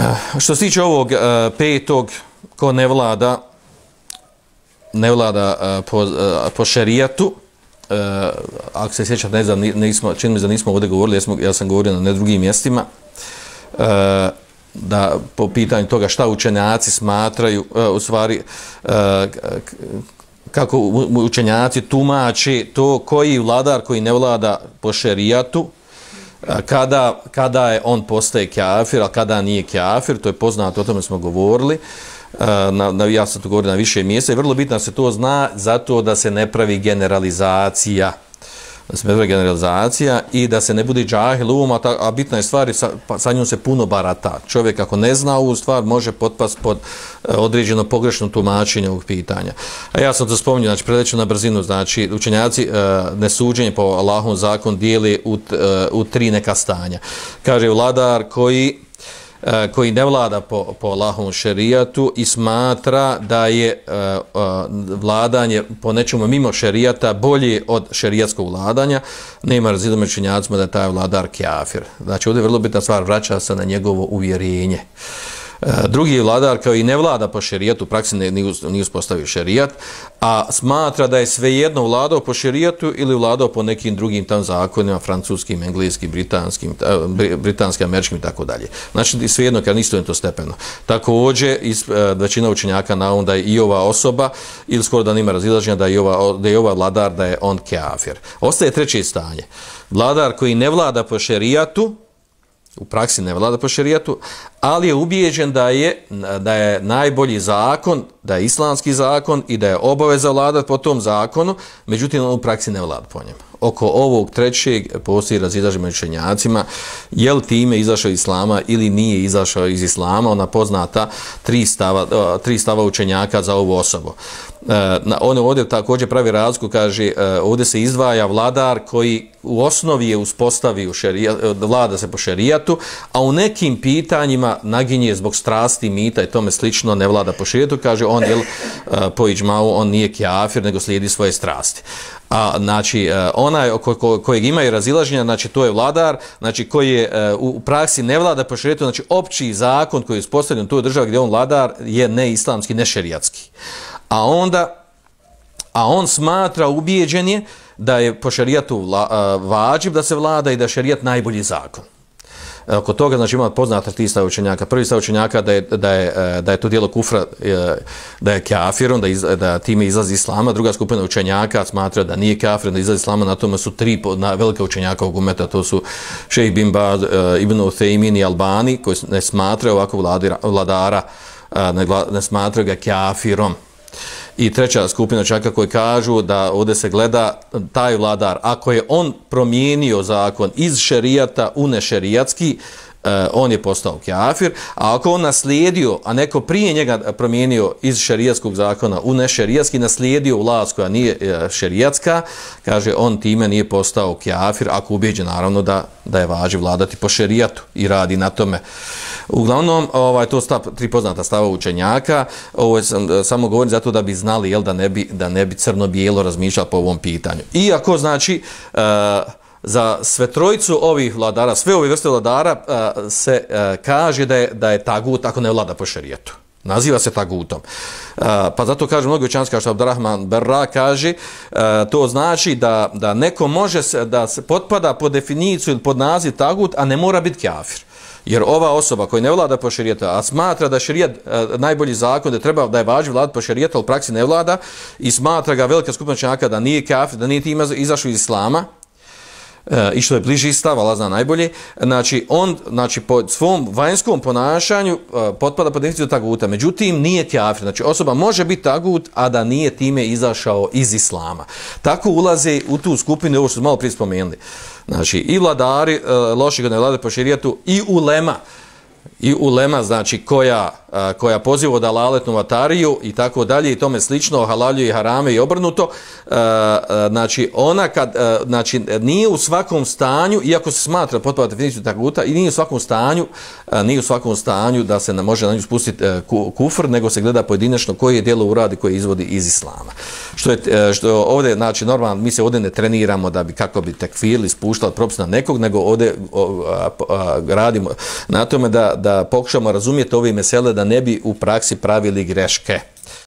Eh, što se tiče ovog eh, petog, ko ne vlada, ne vlada eh, po, po šerijatu, ako se sjećate, ne znam, nismo, čini mi da nismo ovdje govorili, ja sam, ja sam govorio na ne drugim mjestima, da po pitanju toga šta učenjaci smatraju, u stvari, kako učenjaci tumači to koji vladar koji ne vlada po šerijatu, kada, kada je on postaje kafir, a kada nije kafir, to je poznato, o tome smo govorili, na, na, ja sam to govorio na više mjesta i vrlo bitno da se to zna zato da se ne pravi generalizacija da generalizacija i da se ne bude džahil um, a, ta, a bitna je stvar sa, pa, sa njom se puno barata. Čovjek ako ne zna ovu stvar može potpast pod e, određeno pogrešno tumačenje ovog pitanja. A ja sam to spominio, znači predeću na brzinu znači učenjaci e, nesuđenje po Allahom zakon dijeli u, e, u tri neka stanja. Kaže vladar koji E, koji ne vlada po, po Allahovom šerijatu i smatra da je e, e, vladanje po nečemu mimo šerijata bolje od šerijatskog vladanja, nema razlijedno mečenjacima da je taj vladar kjafir. Znači, ovdje je vrlo bitna stvar, vraća se na njegovo uvjerenje. Uh, E, drugi vladar kao i ne vlada po šerijatu, praksi ne, nije uspostavio šerijat, a smatra da je svejedno vladao po šerijatu ili vladao po nekim drugim tam zakonima, francuskim, engleskim, britanskim, britanskim, američkim i tako dalje. Znači, svejedno kad nisto je to stepeno. Također, iz, e, većina učenjaka na da je i ova osoba, ili skoro da nima razilaženja, da je ova, da je ova vladar, da je on keafir. Ostaje treće stanje. Vladar koji ne vlada po šerijatu, u praksi ne vlada po šerijatu, ali je ubijeđen da je, da je najbolji zakon, da je islamski zakon i da je obaveza vladati po tom zakonu, međutim on u praksi ne vlada po njemu. Oko ovog trećeg postoji razilaži među čenjacima, je li time izašao iz islama ili nije izašao iz islama, ona poznata tri stava, tri stava učenjaka za ovu osobu. E, on ovdje također pravi razliku, kaže, e, ovdje se izdvaja vladar koji u osnovi je uspostavio šerija, e, vlada se po šerijatu, a u nekim pitanjima naginje zbog strasti, mita i tome slično ne vlada po šerijatu, kaže on jel, e, po iđmavu, on nije kjafir, nego slijedi svoje strasti. A znači e, onaj ko, ko, kojeg imaju razilaženja, znači to je vladar, znači koji je e, u praksi ne vlada po šerijatu, znači opći zakon koji je uspostavljen u toj državi gdje on vladar je neislamski, nešerijatski a onda a on smatra ubijeđen je da je po šerijatu vađib da se vlada i da je šerijat najbolji zakon. E, oko toga znači ima poznata tri stav učenjaka. Prvi stav učenjaka da je, da je, e, da je to dijelo kufra e, da je kafirom, da, iz, da time izlazi islama. Druga skupina učenjaka smatra da nije kafir, da izlazi islama. Na tome su tri na velika učenjaka ovog umeta. To su šejh bin Bad, Ibn Uthaymin i Albani koji ne smatraju ovako vladira, vladara, ne, ne smatraju ga kafirom. I treća skupina čaka koji kažu da ovdje se gleda taj vladar, ako je on promijenio zakon iz šerijata u nešerijatski, e, on je postao kjafir, a ako on naslijedio, a neko prije njega promijenio iz šerijatskog zakona u nešerijatski, naslijedio vlast koja nije e, šerijatska, kaže on time nije postao kjafir, ako ubijeđe naravno da, da je važi vladati po šerijatu i radi na tome. Uglavnom, ovaj, to stav, tri poznata stava učenjaka, ovo sam samo govorim zato da bi znali jel, da ne bi, da ne bi crno-bijelo razmišljali po ovom pitanju. Iako, znači, uh, za sve trojicu ovih vladara, sve ove vrste vladara e, se e, kaže da je, da je tagut ako ne vlada po šerijetu. Naziva se tagutom. Pa zato kaže mnogi učenjaci kao što Abdurrahman Berra kaže, to znači da, da neko može se, da se potpada pod definiciju ili pod naziv tagut, a ne mora biti kafir. Jer ova osoba koja ne vlada po šerijetu, a smatra da šerijet e, najbolji zakon, da treba da je važi vlad po šerijetu, ali praksi ne vlada, i smatra ga velika skupina čanaka da nije kafir, da nije time izašao iz islama, e, i što je bliži stav, Allah zna najbolje, znači on znači, po svom vanjskom ponašanju e, potpada pod definiciju taguta, međutim nije kjafir, znači osoba može biti tagut, a da nije time izašao iz islama. Tako ulaze u tu skupinu, ovo što smo malo prije spomenuli. Znači i vladari, e, loši godine vlade po širijetu, i ulema, i ulema znači koja koja poziva da laletnu vatariju i tako dalje i tome slično halalju i harame i obrnuto znači ona kad znači nije u svakom stanju iako se smatra potpuno definiciju taguta i nije u svakom stanju nije u svakom stanju da se ne može na nju spustiti e, kufr nego se gleda pojedinačno koje je djelo uradi koje izvodi iz islama. Što je e, što ovdje znači normalno mi se ovdje ne treniramo da bi kako bi tekfir spuštali propis na nekog nego ovdje radimo na tome da, da da pokušamo razumjeti ove mesele da ne bi u praksi pravili greške.